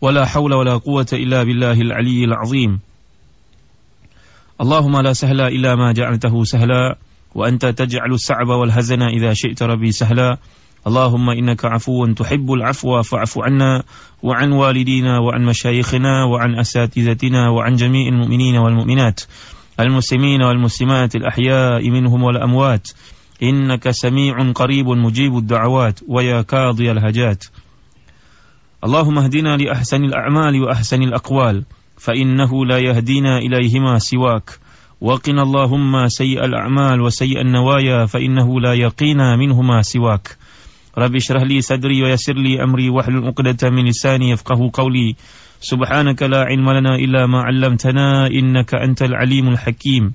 ولا حول ولا قوة إلا بالله العلي العظيم. اللهم لا سهل إلا ما جعلته سهلا وأنت تجعل السعب والهزن إذا شئت ربي سهلا. اللهم إنك عفو تحب العفو فاعف عنا وعن والدينا وعن مشايخنا وعن أساتذتنا وعن جميع المؤمنين والمؤمنات المسلمين والمسلمات الأحياء منهم والأموات. إنك سميع قريب مجيب الدعوات ويا كاضي الهجات. اللهم اهدنا لأحسن الأعمال وأحسن الأقوال فإنه لا يهدينا إليهما سواك وقنا اللهم سيء الأعمال وسيء النوايا فإنه لا يقينا منهما سواك رب اشرح لي صدري ويسر لي أمري واحلل عقدة من لساني يفقه قولي سبحانك لا علم لنا إلا ما علمتنا إنك أنت العليم الحكيم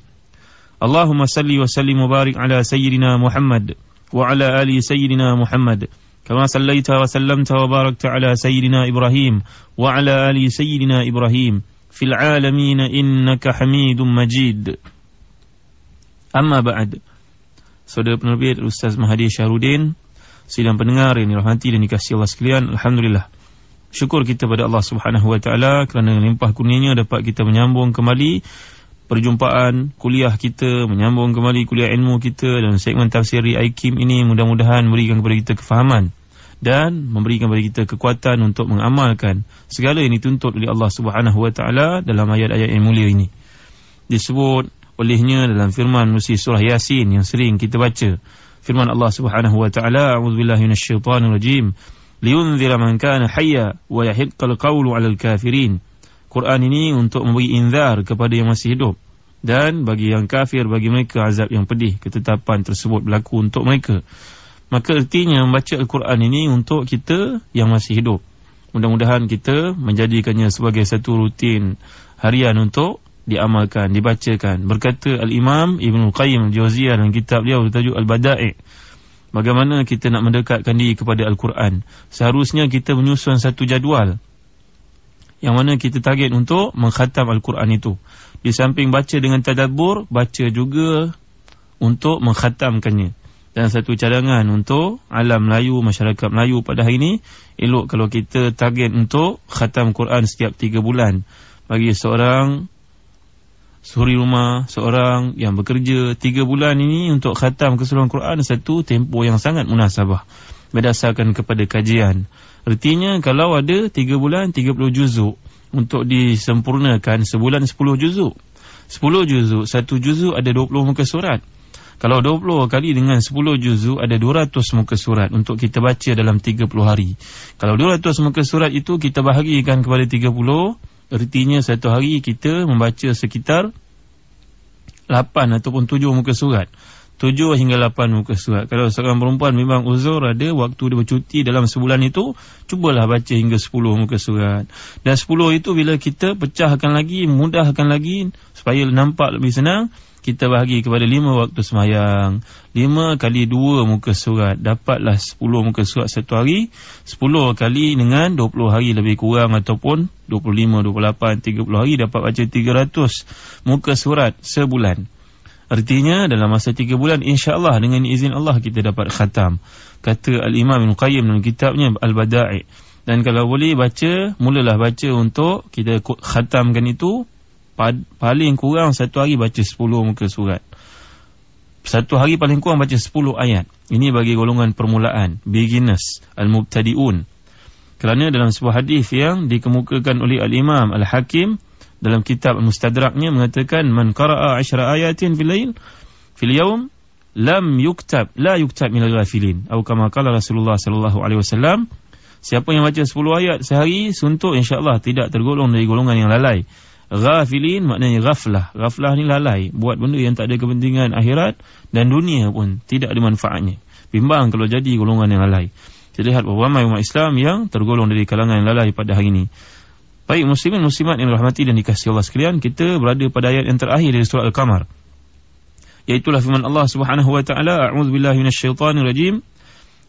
اللهم صل وسلم وبارك على سيدنا محمد وعلى آل سيدنا محمد كما صليت وسلمت وباركت على سيدنا إبراهيم وعلى آل سيدنا إبراهيم في العالمين إنك حميد مجيد أما بعد Saudara penerbit Ustaz Mahathir Syahrudin Sidang pendengar yang dirahmati dan dikasihi Allah sekalian Alhamdulillah Syukur kita pada Allah Subhanahu Wa Taala kerana limpah kurnianya dapat kita menyambung kembali perjumpaan kuliah kita, menyambung kembali kuliah ilmu kita dan segmen tafsir Aikim ini mudah-mudahan memberikan kepada kita kefahaman dan memberikan kepada kita kekuatan untuk mengamalkan segala yang dituntut oleh Allah Subhanahu Wa Taala dalam ayat-ayat yang mulia ini. Disebut olehnya dalam firman Musi surah Yasin yang sering kita baca. Firman Allah Subhanahu Wa Taala, "A'udzubillahi minasyaitonirrajim. Liyunzira man kana hayya wa yahiqqal qawlu 'alal kafirin." Quran ini untuk memberi inzar kepada yang masih hidup dan bagi yang kafir bagi mereka azab yang pedih ketetapan tersebut berlaku untuk mereka. Maka artinya membaca Al-Quran ini untuk kita yang masih hidup. Mudah-mudahan kita menjadikannya sebagai satu rutin harian untuk diamalkan, dibacakan. Berkata Al-Imam Ibn Qayyim Al-Jawziyah dalam kitab dia bertajuk Al-Bada'i' Bagaimana kita nak mendekatkan diri kepada Al-Quran Seharusnya kita menyusun satu jadual Yang mana kita target untuk mengkhatam Al-Quran itu Di samping baca dengan tadabur Baca juga untuk mengkhatamkannya dan satu cadangan untuk alam Melayu, masyarakat Melayu pada hari ini elok kalau kita target untuk khatam Quran setiap tiga bulan. Bagi seorang suri rumah, seorang yang bekerja tiga bulan ini untuk khatam keseluruhan Quran satu tempoh yang sangat munasabah berdasarkan kepada kajian. Artinya kalau ada tiga bulan tiga puluh juzuk untuk disempurnakan sebulan sepuluh juzuk. Sepuluh juzuk, satu juzuk ada dua puluh muka surat kalau 20 kali dengan 10 juzu ada 200 muka surat untuk kita baca dalam 30 hari. Kalau 200 muka surat itu kita bahagikan kepada 30, artinya satu hari kita membaca sekitar 8 ataupun 7 muka surat. 7 hingga 8 muka surat. Kalau seorang perempuan memang uzur ada waktu dia bercuti dalam sebulan itu, cubalah baca hingga 10 muka surat. Dan 10 itu bila kita pecahkan lagi, mudahkan lagi supaya nampak lebih senang, kita bahagi kepada lima waktu semayang lima kali dua muka surat dapatlah sepuluh muka surat satu hari sepuluh kali dengan dua puluh hari lebih kurang ataupun dua puluh lima, dua puluh lapan, tiga puluh hari dapat baca tiga ratus muka surat sebulan. Artinya dalam masa tiga bulan insyaAllah dengan izin Allah kita dapat khatam. Kata Al-Imam Ibn Qayyim dalam kitabnya Al-Bada'i. Dan kalau boleh baca mulalah baca untuk kita khatamkan itu paling kurang satu hari baca 10 muka surat. Satu hari paling kurang baca 10 ayat. Ini bagi golongan permulaan, beginners, al-mubtadi'un. Kerana dalam sebuah hadis yang dikemukakan oleh al-Imam al-Hakim dalam kitab al-Mustadraknya mengatakan man qara'a 10 ayatin fil lail fil yawm lam yuktab la yuktab min al-ghafilin atau kama qala Rasulullah sallallahu alaihi wasallam siapa yang baca 10 ayat sehari suntuk insya-Allah tidak tergolong dari golongan yang lalai Ghafilin maknanya ghaflah. Ghaflah ni lalai. Buat benda yang tak ada kepentingan akhirat dan dunia pun tidak ada manfaatnya. Bimbang kalau jadi golongan yang lalai. Kita lihat beberapa ramai umat Islam yang tergolong dari kalangan yang lalai pada hari ini. Baik muslimin muslimat yang dirahmati dan dikasihi Allah sekalian, kita berada pada ayat yang terakhir dari surah Al-Qamar. Iaitulah firman Allah Subhanahu wa taala, A'udzu billahi rajim.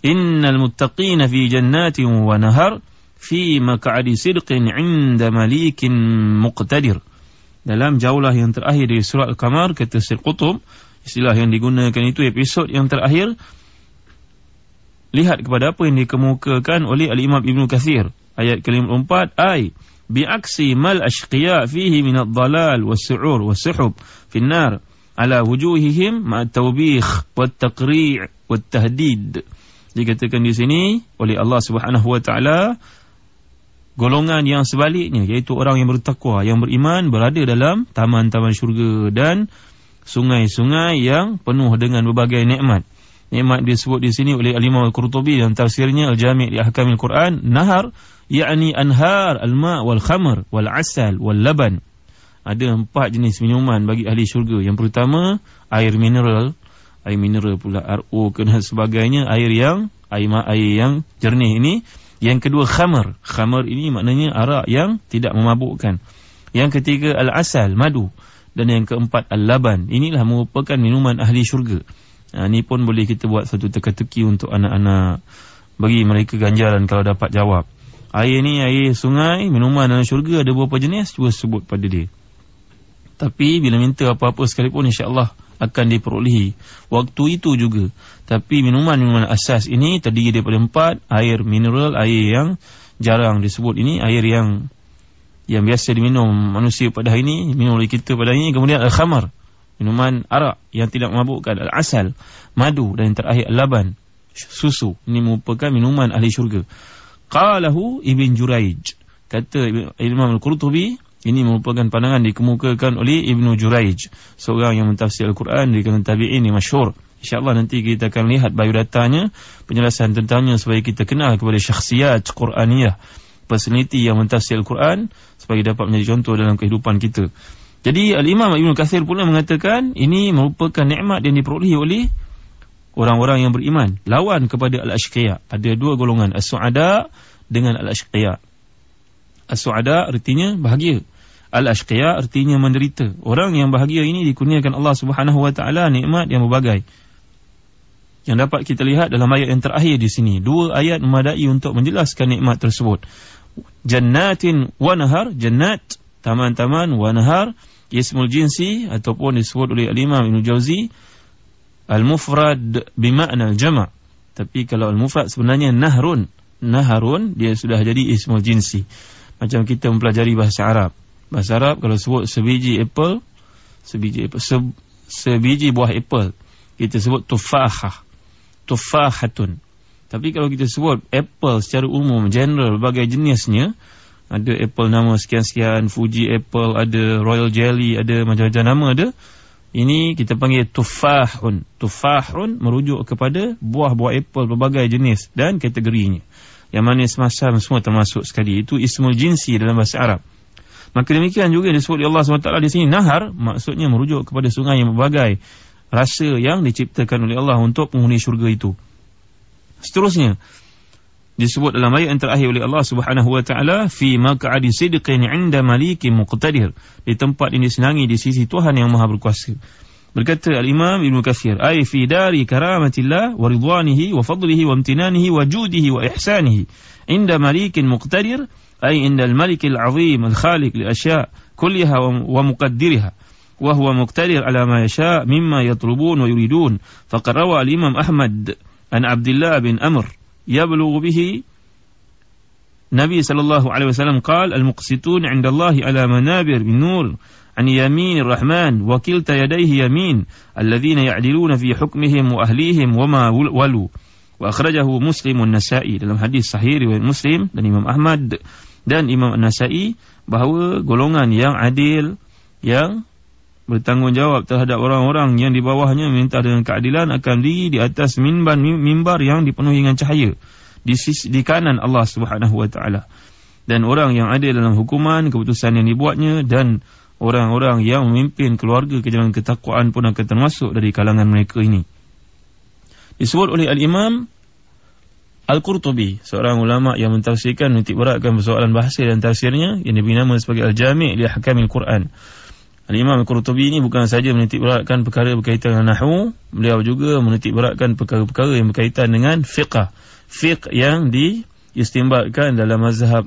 Innal muttaqina fi jannatin wa nahar fi maq'adi sidqin 'inda malikin muqtadir. Dalam jaulah yang terakhir dari surah Al-Qamar kata Sir Qutub, istilah yang digunakan itu episod yang terakhir lihat kepada apa yang dikemukakan oleh Al-Imam Ibn Kathir ayat ke-54 ay bi'aksi mal ashqiya fihi min ad-dalal was-su'ur was-suhub fi an-nar ala wujuhihim ma tawbih wat-taqri' wat-tahdid dikatakan di sini oleh Allah Subhanahu wa taala golongan yang sebaliknya iaitu orang yang bertakwa yang beriman berada dalam taman-taman syurga dan sungai-sungai yang penuh dengan berbagai nikmat. Nikmat disebut di sini oleh Al-Imam Al-Qurtubi dalam tafsirnya Al-Jami' li Ahkamil Quran nahar yakni anhar al-ma' wal khamr wal asal wal laban ada empat jenis minuman bagi ahli syurga. Yang pertama air mineral. Air mineral pula RO dan sebagainya. Air yang air, air yang jernih ini yang kedua khamr khamr ini maknanya arak yang tidak memabukkan. Yang ketiga al-asal madu. Dan yang keempat al-laban. Inilah merupakan minuman ahli syurga. Ha, ini pun boleh kita buat satu teka-teki untuk anak-anak. Bagi mereka ganjaran kalau dapat jawab. Air ni air sungai, minuman dalam syurga ada beberapa jenis, cuba sebut pada dia. Tapi bila minta apa-apa sekalipun insya-Allah akan diperolehi. Waktu itu juga. Tapi minuman-minuman asas ini terdiri daripada empat, air mineral, air yang jarang disebut ini, air yang yang biasa diminum manusia pada hari ini, minum oleh kita pada hari ini. Kemudian al-khamar, minuman arak yang tidak memabukkan, al-asal, madu dan yang terakhir al-laban, susu. Ini merupakan minuman ahli syurga. Qalahu Ibn Juraij. Kata Imam Al-Qurtubi, ini merupakan pandangan dikemukakan oleh Ibn Juraij. Seorang yang mentafsir Al-Quran di kalangan tabi'in yang masyhur. InsyaAllah nanti kita akan lihat biodatanya, penjelasan tentangnya supaya kita kenal kepada syakhsiat Quraniyah. Personality yang mentafsir Al-Quran supaya dapat menjadi contoh dalam kehidupan kita. Jadi Al-Imam Ibn Kathir pula mengatakan ini merupakan nikmat yang diperolehi oleh orang-orang yang beriman lawan kepada al-ashqiya ada dua golongan as-suada dengan al-ashqiya as-suada artinya bahagia al-ashqiya artinya menderita. Orang yang bahagia ini dikurniakan Allah Subhanahu wa taala nikmat yang berbagai. Yang dapat kita lihat dalam ayat yang terakhir di sini dua ayat memadai untuk menjelaskan nikmat tersebut. Jannatin wa nahar jannat taman-taman wa nahar ismul jinsi ataupun disebut oleh al-imam Ibn Jauzi Al-mufrad bimakna al-jama' Tapi kalau al-mufrad sebenarnya nahrun. Naharun dia sudah jadi ismul jinsi. Macam kita mempelajari bahasa Arab Bahasa Arab kalau sebut sebiji apple Sebiji apple se, Sebiji buah apple Kita sebut tufahah Tufahatun Tapi kalau kita sebut apple secara umum General berbagai jenisnya Ada apple nama sekian-sekian Fuji apple Ada royal jelly Ada macam-macam nama ada ini kita panggil tufahun. Tufahun merujuk kepada buah-buah apple berbagai jenis dan kategorinya. Yang manis masam semua termasuk sekali. Itu ismul jinsi dalam bahasa Arab. Maka demikian juga disebut oleh Allah SWT di sini. Nahar maksudnya merujuk kepada sungai yang berbagai rasa yang diciptakan oleh Allah untuk penghuni syurga itu. Seterusnya disebut dalam ayat yang terakhir oleh Allah Subhanahu wa taala fi maq'adi sidqin 'inda malikin muqtadir di tempat ini senangi di sisi Tuhan yang Maha berkuasa berkata al-imam Ibnu Katsir ay fi dari karamatillah wa ridwanihi wa judihi wa ihsanihi 'inda malikin muqtadir al-malik al-'azim al-khaliq li asya' kullaha wa muqaddirha وهو مقتدر على ما يشاء مما يطلبون ويريدون. فقد روى الإمام أحمد عن عبد الله بن أمر يبلغ به النبي صلى الله عليه وسلم قال المقسطون عند الله على منابر من نور عن يمين الرحمن وكلتا يديه يمين الذين يعدلون في حكمهم وأهليهم وما ولوا. وأخرجه مسلم النسائي dalam hadis sahih riwayat Muslim dan dan Imam An-Nasa'i bahawa golongan yang adil yang bertanggungjawab terhadap orang-orang yang di bawahnya minta dengan keadilan akan diri di atas mimbar mimbar yang dipenuhi dengan cahaya di sisi di kanan Allah Subhanahu wa taala. Dan orang yang ada dalam hukuman keputusan yang dibuatnya dan orang-orang yang memimpin keluarga ke jalan ketakwaan pun akan termasuk dari kalangan mereka ini. Disebut oleh al-imam Al-Qurtubi, seorang ulama yang mentafsirkan menitik beratkan persoalan bahasa dan tafsirnya yang diberi nama sebagai Al-Jami' li Ahkamil Quran. Al-Imam Al-Qurtubi ini bukan saja menitik beratkan perkara berkaitan dengan nahwu, beliau juga menitik beratkan perkara-perkara yang berkaitan dengan fiqh. Fiqh yang diistimbatkan dalam mazhab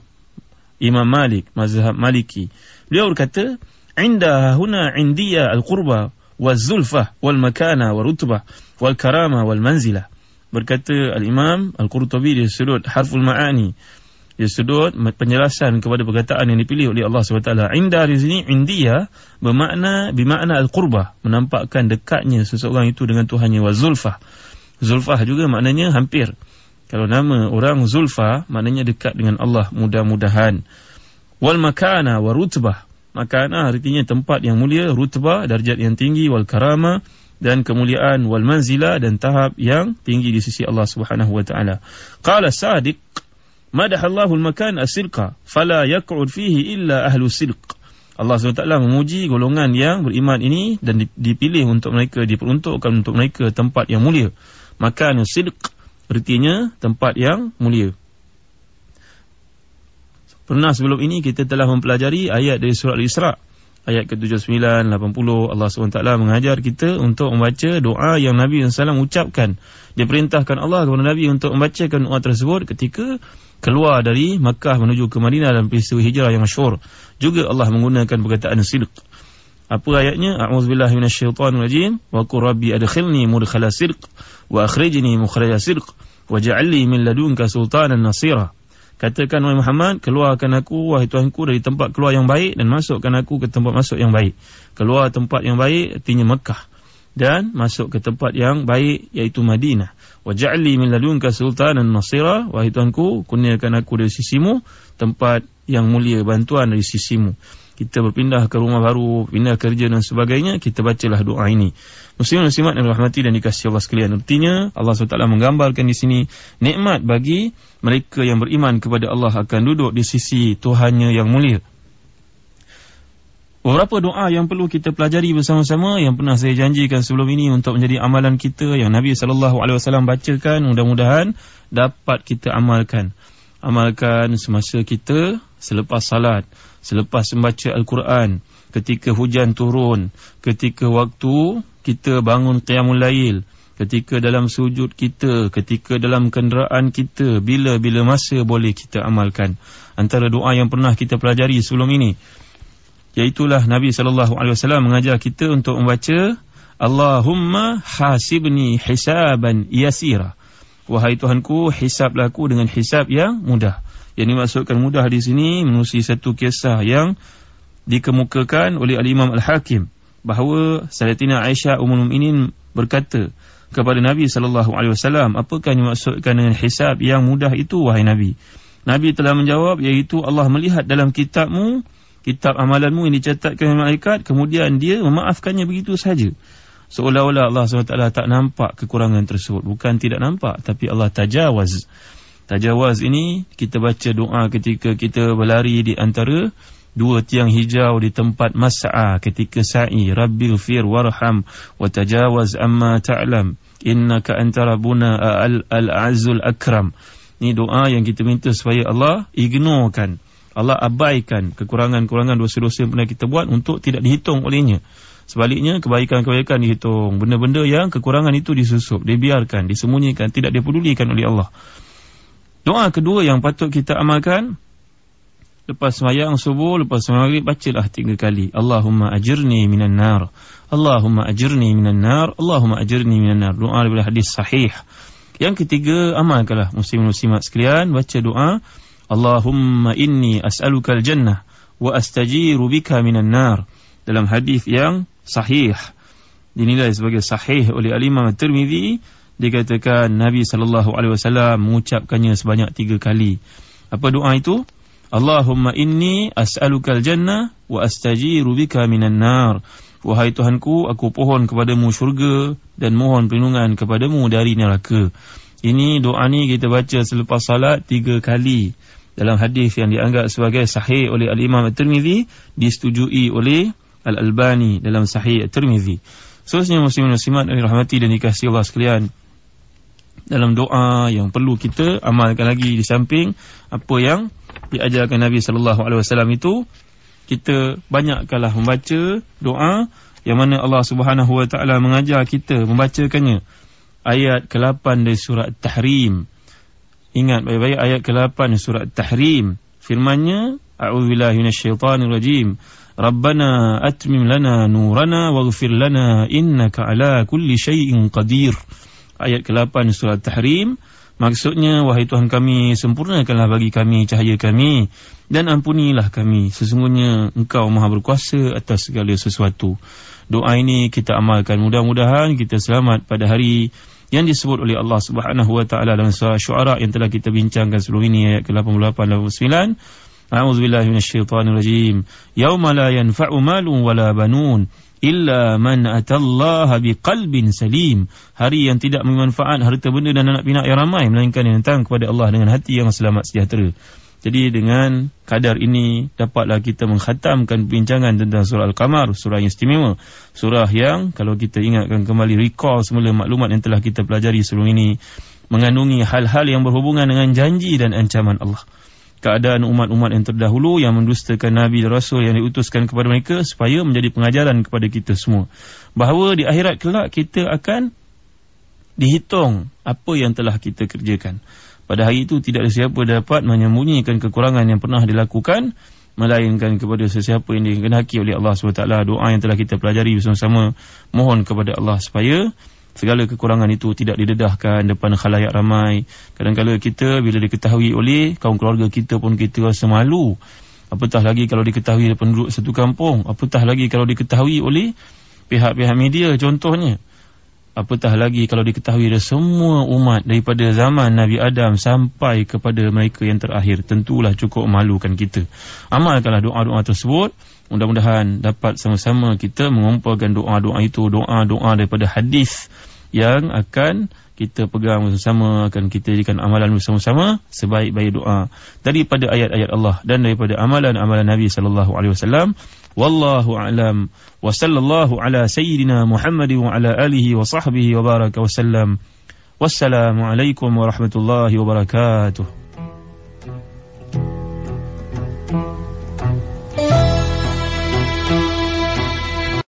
Imam Malik, mazhab Maliki. Beliau berkata, "Inda huna indiya al-qurba wal-zulfah wal-makana wal-rutbah wal-karama wal-manzilah." Berkata al-Imam Al-Qurtubi di sudut harful ma'ani. Di sudut penjelasan kepada perkataan yang dipilih oleh Allah SWT inda di sini india bermakna bermakna al-qurbah menampakkan dekatnya seseorang itu dengan Tuhannya wa zulfah. Zulfah juga maknanya hampir. Kalau nama orang zulfah maknanya dekat dengan Allah mudah-mudahan. Wal makana wa rutbah. Makana artinya tempat yang mulia rutbah darjat yang tinggi wal karama dan kemuliaan wal manzila dan tahap yang tinggi di sisi Allah Subhanahu wa taala. Qala Sadiq madaha Allahul makan as-silqa fala yaq'ud fihi illa ahlu silq. Allah SWT memuji golongan yang beriman ini dan dipilih untuk mereka diperuntukkan untuk mereka tempat yang mulia. Makan as-silq artinya tempat yang mulia. Pernah sebelum ini kita telah mempelajari ayat dari surah Al-Isra' ayat ke-79, 80 Allah SWT mengajar kita untuk membaca doa yang Nabi SAW ucapkan. Dia perintahkan Allah kepada Nabi untuk membacakan doa tersebut ketika keluar dari Makkah menuju ke Madinah dalam peristiwa hijrah yang masyhur. Juga Allah menggunakan perkataan sidq. Apa ayatnya? A'udzubillahi minasyaitonirrajim. Wa qur rabbi adkhilni mudkhala sidq wa akhrijni mukhraja sidq waj'al li min ladunka sultanan nasira. Katakan wahai Muhammad, keluarkan aku wahai Tuhanku dari tempat keluar yang baik dan masukkan aku ke tempat masuk yang baik. Keluar tempat yang baik artinya Mekah dan masuk ke tempat yang baik iaitu Madinah. Waj'alni min ladunka sultanan nasira wahai Tuhanku, kurniakan aku dari sisimu tempat yang mulia bantuan dari sisimu kita berpindah ke rumah baru, pindah kerja dan sebagainya, kita bacalah doa ini. Muslim muslimat yang rahmati dan dikasihi Allah sekalian. Artinya Allah SWT menggambarkan di sini nikmat bagi mereka yang beriman kepada Allah akan duduk di sisi Tuhannya yang mulia. Beberapa doa yang perlu kita pelajari bersama-sama yang pernah saya janjikan sebelum ini untuk menjadi amalan kita yang Nabi SAW bacakan mudah-mudahan dapat kita amalkan. Amalkan semasa kita selepas salat selepas membaca Al-Quran, ketika hujan turun, ketika waktu kita bangun qiyamul lail, ketika dalam sujud kita, ketika dalam kenderaan kita, bila-bila masa boleh kita amalkan. Antara doa yang pernah kita pelajari sebelum ini, iaitulah Nabi SAW mengajar kita untuk membaca Allahumma hasibni hisaban yasira. Wahai Tuhanku, hisablah aku dengan hisab yang mudah. Yang dimaksudkan mudah di sini menusi satu kisah yang dikemukakan oleh Al-Imam Al-Hakim bahawa Sayyidatina Aisyah Ummul Mukminin berkata kepada Nabi sallallahu alaihi wasallam, "Apakah yang dimaksudkan dengan hisab yang mudah itu wahai Nabi?" Nabi telah menjawab iaitu Allah melihat dalam kitabmu, kitab amalanmu yang dicatatkan oleh malaikat, kemudian dia memaafkannya begitu saja. Seolah-olah Allah SWT tak nampak kekurangan tersebut. Bukan tidak nampak, tapi Allah tajawaz. Tajawaz ini kita baca doa ketika kita berlari di antara dua tiang hijau di tempat mas'a ketika sa'i rabbil fir warham wa tajawaz amma ta'lam innaka anta rabbuna al-azul akram. Ni doa yang kita minta supaya Allah ignorekan Allah abaikan kekurangan-kekurangan dosa-dosa yang pernah kita buat untuk tidak dihitung olehnya. Sebaliknya kebaikan-kebaikan dihitung. Benda-benda yang kekurangan itu disusup dibiarkan disembunyikan tidak dipedulikan oleh Allah Doa kedua yang patut kita amalkan Lepas semayang subuh, lepas semayang maghrib Bacalah tiga kali. Allahumma ajirni minan nar. Allahumma ajirni minan nar. Allahumma ajirni minan nar. Doa daripada hadis sahih. Yang ketiga, amalkanlah muslim-muslimat sekalian Baca doa. Allahumma inni as'alukal jannah Wa astajiru bika minan nar. Dalam hadis yang sahih. Dinilai sebagai sahih oleh Al-Imam Al-Tirmidhi dikatakan Nabi sallallahu alaihi wasallam mengucapkannya sebanyak tiga kali. Apa doa itu? Allahumma inni as'alukal jannah wa astajiru bika minan nar. Wahai Tuhanku, aku pohon kepadamu syurga dan mohon perlindungan kepadamu dari neraka. Ini doa ni kita baca selepas salat tiga kali. Dalam hadis yang dianggap sebagai sahih oleh Al-Imam At-Tirmidhi, disetujui oleh Al-Albani dalam sahih At-Tirmidhi. Seterusnya muslimin muslimat yang dirahmati dan dikasihi Allah sekalian. Dalam doa yang perlu kita amalkan lagi di samping apa yang diajarkan Nabi sallallahu alaihi wasallam itu kita banyakkanlah membaca doa yang mana Allah Subhanahu wa taala mengajar kita membacakannya. Ayat ke-8 dari surah At-Tahrim ingat baik-baik ayat ke-8 surah At-Tahrim firman-Nya a'udzubillahi minasyaitonir rajim. Rabbana atmim lana nurana waghfir lana innaka ala kulli syai'in qadir ayat ke-8 surah At-Tahrim Maksudnya, wahai Tuhan kami, sempurnakanlah bagi kami cahaya kami dan ampunilah kami. Sesungguhnya Engkau maha berkuasa atas segala sesuatu. Doa ini kita amalkan. Mudah-mudahan kita selamat pada hari yang disebut oleh Allah Subhanahu Wa Taala dalam surah Syuara yang telah kita bincangkan sebelum ini ayat ke-88 dan 89. A'udzubillahi minasyaitonirrajim. Yauma la yanfa'u malun wala banun illa man atallaha biqalbin salim. Hari yang tidak bermanfaat harta benda dan anak pinak yang ramai melainkan yang datang kepada Allah dengan hati yang selamat sejahtera. Jadi dengan kadar ini dapatlah kita mengkhatamkan perbincangan tentang surah Al-Qamar surah yang istimewa. Surah yang kalau kita ingatkan kembali recall semula maklumat yang telah kita pelajari sebelum ini mengandungi hal-hal yang berhubungan dengan janji dan ancaman Allah keadaan umat-umat yang terdahulu yang mendustakan Nabi dan Rasul yang diutuskan kepada mereka supaya menjadi pengajaran kepada kita semua. Bahawa di akhirat kelak kita akan dihitung apa yang telah kita kerjakan. Pada hari itu tidak ada siapa dapat menyembunyikan kekurangan yang pernah dilakukan melainkan kepada sesiapa yang dikehendaki oleh Allah SWT. Doa yang telah kita pelajari bersama-sama mohon kepada Allah supaya segala kekurangan itu tidak didedahkan depan khalayak ramai. Kadang-kadang kita bila diketahui oleh kaum keluarga kita pun kita rasa malu. Apatah lagi kalau diketahui penduduk satu kampung. Apatah lagi kalau diketahui oleh pihak-pihak media contohnya. Apatah lagi kalau diketahui oleh semua umat daripada zaman Nabi Adam sampai kepada mereka yang terakhir. Tentulah cukup malukan kita. Amalkanlah doa-doa tersebut. Mudah-mudahan dapat sama-sama kita mengumpulkan doa-doa itu, doa-doa daripada hadis yang akan kita pegang bersama akan kita jadikan amalan bersama-sama sebaik-baik doa. Daripada ayat-ayat Allah dan daripada amalan-amalan Nabi sallallahu alaihi wasallam wallahu alam wa sallallahu ala sayyidina Muhammad wa ala alihi wa sahbihi wa baraka wasallam wassalamu alaikum warahmatullahi wabarakatuh